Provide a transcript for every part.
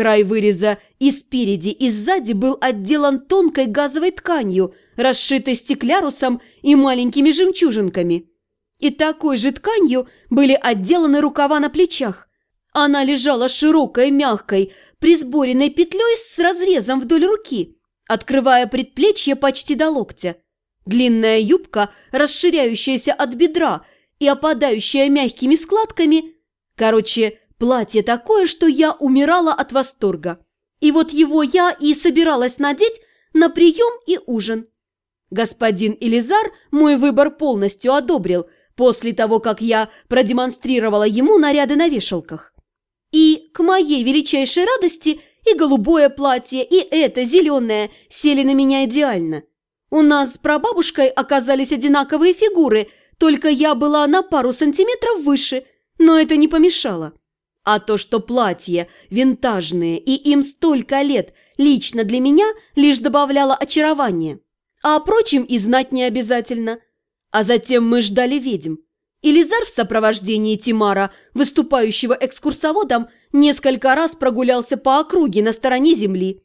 Край выреза и спереди, и сзади был отделан тонкой газовой тканью, расшитой стеклярусом и маленькими жемчужинками. И такой же тканью были отделаны рукава на плечах. Она лежала широкой, мягкой, присборенной петлей с разрезом вдоль руки, открывая предплечье почти до локтя. Длинная юбка, расширяющаяся от бедра и опадающая мягкими складками. Короче, платье такое, что я умирала от восторга. И вот его я и собиралась надеть на прием и ужин. Господин Элизар мой выбор полностью одобрил после того, как я продемонстрировала ему наряды на вешалках. И, к моей величайшей радости, и голубое платье, и это зеленое сели на меня идеально. У нас с прабабушкой оказались одинаковые фигуры, только я была на пару сантиметров выше, но это не помешало. А то, что платье винтажные и им столько лет, лично для меня лишь добавляло очарование. А о прочем и знать не обязательно. А затем мы ждали ведьм. Илизар в сопровождении Тимара, выступающего экскурсоводом, несколько раз прогулялся по округе на стороне земли.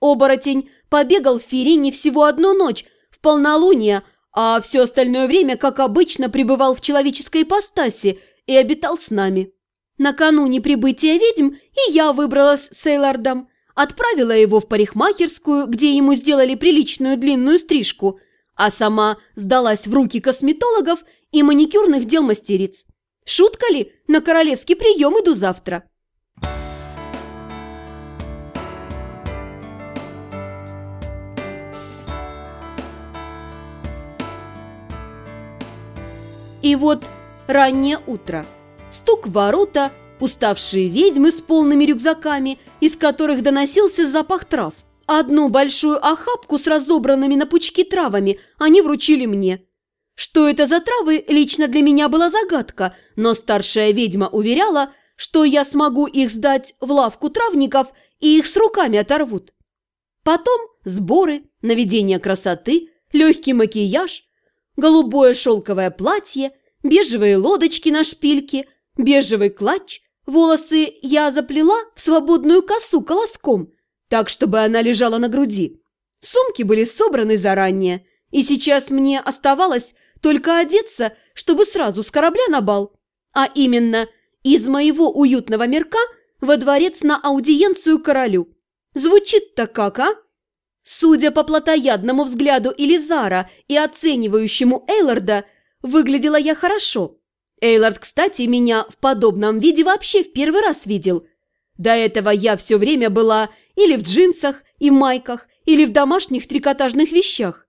Оборотень побегал в Ферине всего одну ночь, в полнолуние, а все остальное время, как обычно, пребывал в человеческой ипостаси и обитал с нами. Накануне прибытия ведьм и я выбралась с Эйлардом, отправила его в парикмахерскую, где ему сделали приличную длинную стрижку, а сама сдалась в руки косметологов и маникюрных дел мастериц. Шутка ли? На королевский прием иду завтра. И вот раннее утро. Стук в ворота, уставшие ведьмы с полными рюкзаками, из которых доносился запах трав. Одну большую охапку с разобранными на пучки травами они вручили мне. Что это за травы, лично для меня была загадка, но старшая ведьма уверяла, что я смогу их сдать в лавку травников и их с руками оторвут. Потом сборы, наведение красоты, легкий макияж, голубое шелковое платье, бежевые лодочки на шпильке, бежевый клатч, волосы я заплела в свободную косу колоском, так, чтобы она лежала на груди. Сумки были собраны заранее, и сейчас мне оставалось только одеться, чтобы сразу с корабля на бал. А именно, из моего уютного мирка во дворец на аудиенцию королю. Звучит-то как, а? Судя по плотоядному взгляду Элизара и оценивающему Эйларда, выглядела я хорошо. Эйлард, кстати, меня в подобном виде вообще в первый раз видел. До этого я все время была или в джинсах и майках, или в домашних трикотажных вещах.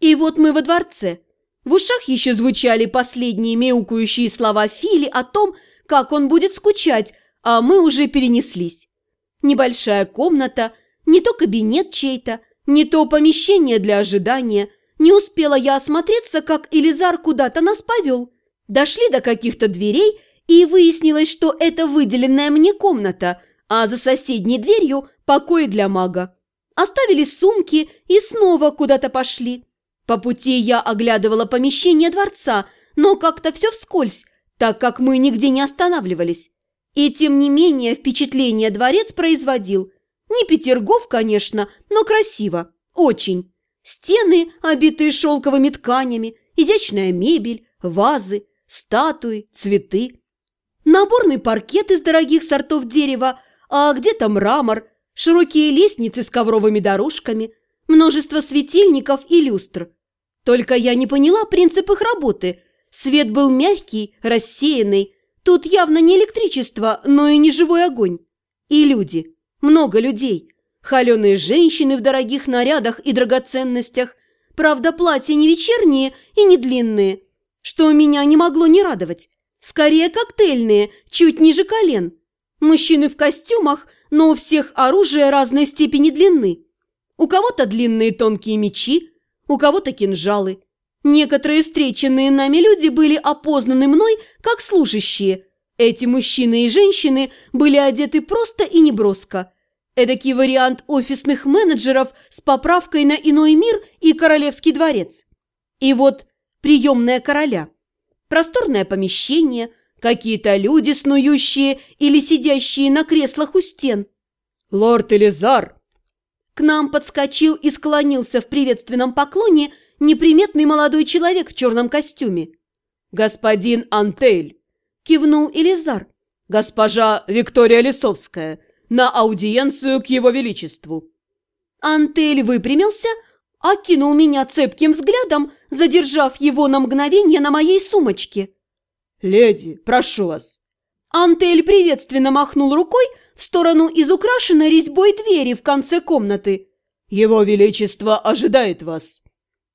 И вот мы во дворце – в ушах еще звучали последние мяукающие слова Фили о том, как он будет скучать, а мы уже перенеслись. Небольшая комната, не то кабинет чей-то, не то помещение для ожидания. Не успела я осмотреться, как Элизар куда-то нас повел. Дошли до каких-то дверей, и выяснилось, что это выделенная мне комната, а за соседней дверью покой для мага. Оставили сумки и снова куда-то пошли. По пути я оглядывала помещение дворца, но как-то все вскользь, так как мы нигде не останавливались. И тем не менее впечатление дворец производил. Не Петергоф, конечно, но красиво. Очень. Стены, обитые шелковыми тканями, изящная мебель, вазы, статуи, цветы. Наборный паркет из дорогих сортов дерева, а где-то мрамор, широкие лестницы с ковровыми дорожками, множество светильников и люстр – только я не поняла принцип их работы. Свет был мягкий, рассеянный. Тут явно не электричество, но и не живой огонь. И люди. Много людей. Холеные женщины в дорогих нарядах и драгоценностях. Правда, платья не вечерние и не длинные, что меня не могло не радовать. Скорее коктейльные, чуть ниже колен. Мужчины в костюмах, но у всех оружие разной степени длины. У кого-то длинные тонкие мечи, у кого-то кинжалы. Некоторые встреченные нами люди были опознаны мной как служащие. Эти мужчины и женщины были одеты просто и неброско. Эдакий вариант офисных менеджеров с поправкой на иной мир и королевский дворец. И вот приемная короля. Просторное помещение, какие-то люди, снующие или сидящие на креслах у стен. «Лорд Элизар!» К нам подскочил и склонился в приветственном поклоне неприметный молодой человек в черном костюме. «Господин Антель!» – кивнул Элизар. «Госпожа Виктория Лисовская, на аудиенцию к его величеству!» Антель выпрямился, окинул меня цепким взглядом, задержав его на мгновение на моей сумочке. «Леди, прошу вас!» Антель приветственно махнул рукой в сторону изукрашенной резьбой двери в конце комнаты. «Его Величество ожидает вас!»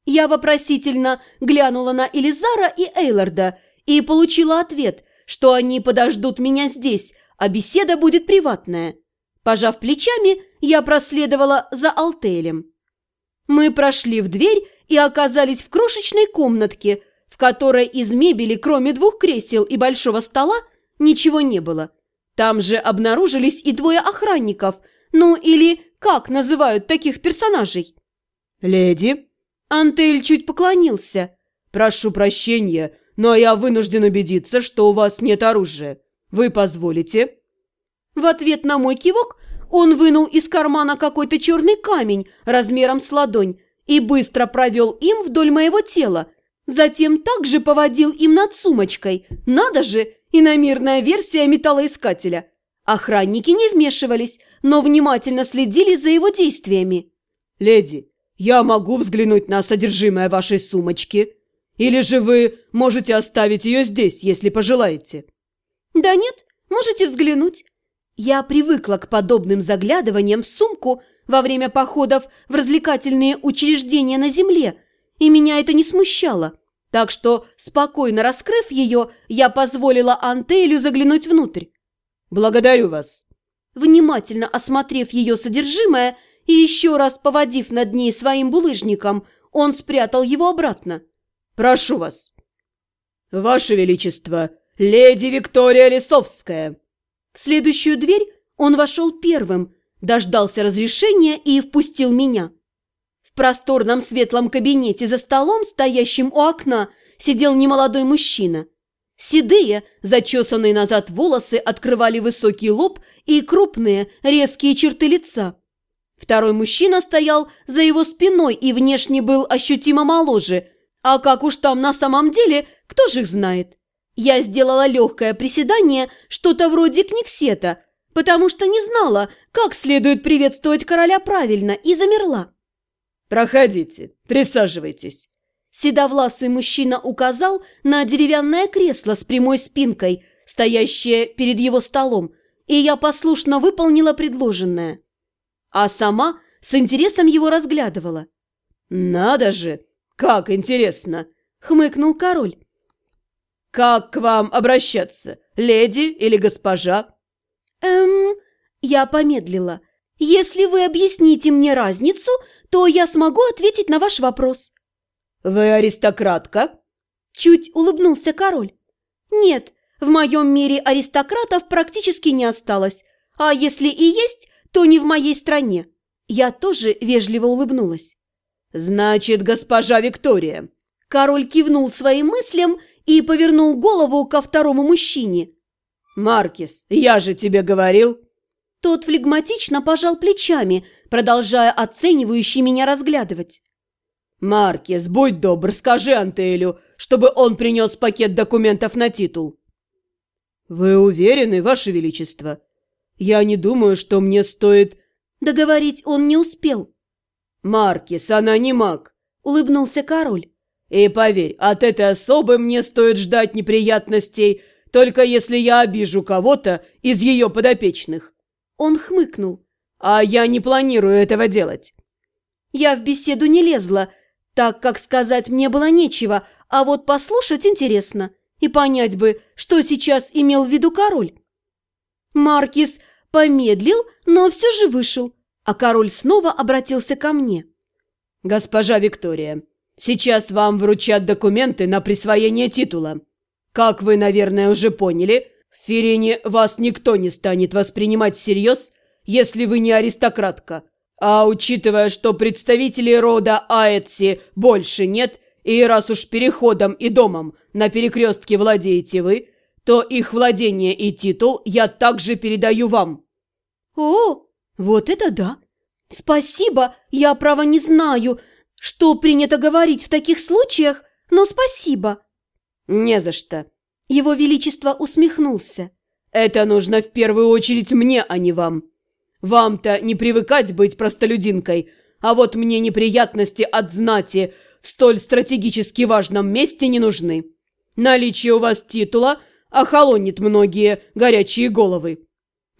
Я вопросительно глянула на Элизара и Эйларда и получила ответ, что они подождут меня здесь, а беседа будет приватная. Пожав плечами, я проследовала за Алтелем. Мы прошли в дверь и оказались в крошечной комнатке, в которой из мебели, кроме двух кресел и большого стола, ничего не было. Там же обнаружились и двое охранников, ну или как называют таких персонажей. «Леди?» Антель чуть поклонился. «Прошу прощения, но я вынужден убедиться, что у вас нет оружия. Вы позволите?» В ответ на мой кивок он вынул из кармана какой-то черный камень размером с ладонь и быстро провел им вдоль моего тела. Затем также поводил им над сумочкой. Надо же, иномирная версия металлоискателя. Охранники не вмешивались, но внимательно следили за его действиями. «Леди, я могу взглянуть на содержимое вашей сумочки. Или же вы можете оставить ее здесь, если пожелаете?» «Да нет, можете взглянуть». Я привыкла к подобным заглядываниям в сумку во время походов в развлекательные учреждения на земле, и меня это не смущало. Так что, спокойно раскрыв ее, я позволила Антейлю заглянуть внутрь. «Благодарю вас». Внимательно осмотрев ее содержимое, и еще раз поводив над ней своим булыжником, он спрятал его обратно. «Прошу вас!» «Ваше Величество, леди Виктория Лисовская!» В следующую дверь он вошел первым, дождался разрешения и впустил меня. В просторном светлом кабинете за столом, стоящим у окна, сидел немолодой мужчина. Седые, зачесанные назад волосы открывали высокий лоб и крупные, резкие черты лица. Второй мужчина стоял за его спиной и внешне был ощутимо моложе. А как уж там на самом деле, кто же их знает? Я сделала легкое приседание, что-то вроде книгсета, потому что не знала, как следует приветствовать короля правильно, и замерла. «Проходите, присаживайтесь». Седовласый мужчина указал на деревянное кресло с прямой спинкой, стоящее перед его столом, и я послушно выполнила предложенное а сама с интересом его разглядывала. «Надо же! Как интересно!» — хмыкнул король. «Как к вам обращаться, леди или госпожа?» «Эм...» — я помедлила. «Если вы объясните мне разницу, то я смогу ответить на ваш вопрос». «Вы аристократка?» Чуть улыбнулся король. «Нет, в моем мире аристократов практически не осталось, а если и есть, то не в моей стране. Я тоже вежливо улыбнулась. «Значит, госпожа Виктория». Король кивнул своим мыслям и повернул голову ко второму мужчине. «Маркис, я же тебе говорил!» Тот флегматично пожал плечами, продолжая оценивающе меня разглядывать. «Маркис, будь добр, скажи Антелю, чтобы он принес пакет документов на титул». «Вы уверены, Ваше Величество?» Я не думаю, что мне стоит...» Договорить он не успел. «Маркис, она не маг», — улыбнулся король. «И поверь, от этой особы мне стоит ждать неприятностей, только если я обижу кого-то из ее подопечных». Он хмыкнул. «А я не планирую этого делать». Я в беседу не лезла, так как сказать мне было нечего, а вот послушать интересно и понять бы, что сейчас имел в виду король. Маркис помедлил, но все же вышел, а король снова обратился ко мне. «Госпожа Виктория, сейчас вам вручат документы на присвоение титула. Как вы, наверное, уже поняли, в Ферине вас никто не станет воспринимать всерьез, если вы не аристократка. А учитывая, что представителей рода Аэтси больше нет, и раз уж переходом и домом на перекрестке владеете вы, то их владение и титул я также передаю вам». «О, Вот это да! Спасибо, я, право, не знаю, что принято говорить в таких случаях, но спасибо. Не за что. Его Величество усмехнулся. Это нужно в первую очередь мне, а не вам. Вам-то не привыкать быть простолюдинкой, а вот мне неприятности от знати в столь стратегически важном месте не нужны. Наличие у вас титула охолонит многие горячие головы.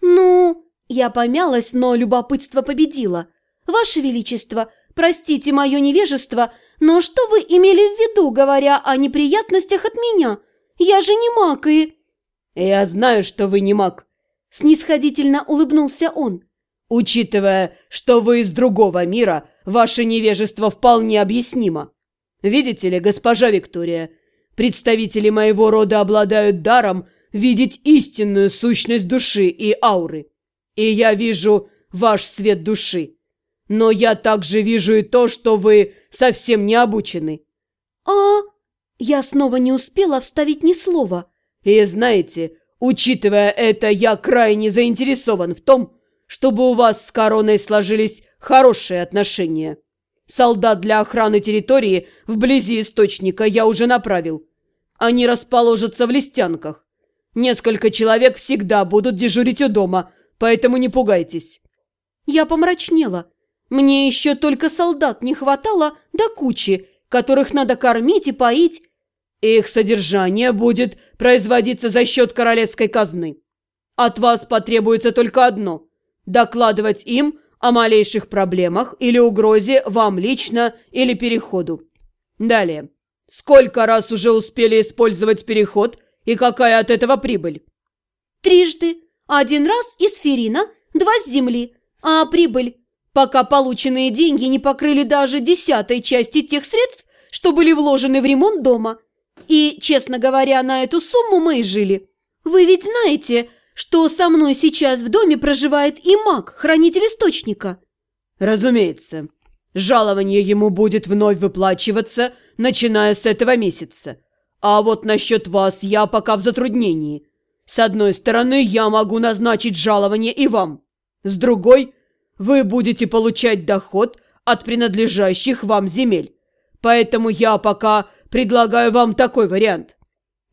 Ну, я помялась, но любопытство победило. Ваше Величество, простите мое невежество, но что вы имели в виду, говоря о неприятностях от меня? Я же не маг и... Я знаю, что вы не маг. Снисходительно улыбнулся он. Учитывая, что вы из другого мира, ваше невежество вполне объяснимо. Видите ли, госпожа Виктория, представители моего рода обладают даром видеть истинную сущность души и ауры. И я вижу ваш свет души. Но я также вижу и то, что вы совсем не обучены. А я снова не успела вставить ни слова. И знаете, учитывая это, я крайне заинтересован в том, чтобы у вас с короной сложились хорошие отношения. Солдат для охраны территории вблизи источника я уже направил. Они расположатся в листянках. Несколько человек всегда будут дежурить у дома, поэтому не пугайтесь». Я помрачнела. Мне еще только солдат не хватало до кучи, которых надо кормить и поить. Их содержание будет производиться за счет королевской казны. От вас потребуется только одно – Докладывать им о малейших проблемах или угрозе вам лично или переходу. Далее. Сколько раз уже успели использовать переход и какая от этого прибыль? Трижды. Один раз из Ферина, два с земли. А прибыль? Пока полученные деньги не покрыли даже десятой части тех средств, что были вложены в ремонт дома. И, честно говоря, на эту сумму мы и жили. Вы ведь знаете, что со мной сейчас в доме проживает и маг, хранитель источника. Разумеется. Жалование ему будет вновь выплачиваться, начиная с этого месяца. А вот насчет вас я пока в затруднении. С одной стороны, я могу назначить жалование и вам. С другой, вы будете получать доход от принадлежащих вам земель. Поэтому я пока предлагаю вам такой вариант.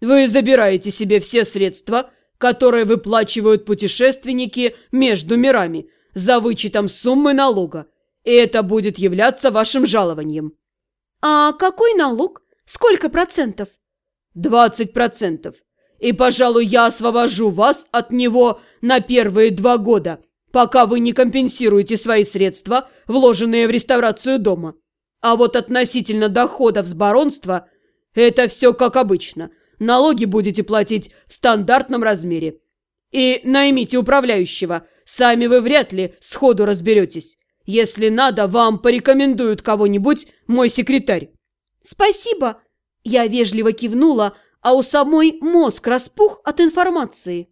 Вы забираете себе все средства – которые выплачивают путешественники между мирами за вычетом суммы налога, и это будет являться вашим жалованием. А какой налог? Сколько процентов? Двадцать процентов. И, пожалуй, я освобожу вас от него на первые два года, пока вы не компенсируете свои средства, вложенные в реставрацию дома. А вот относительно доходов с баронства – это все как обычно – налоги будете платить в стандартном размере. И наймите управляющего, сами вы вряд ли сходу разберетесь. Если надо, вам порекомендуют кого-нибудь мой секретарь». «Спасибо!» Я вежливо кивнула, а у самой мозг распух от информации.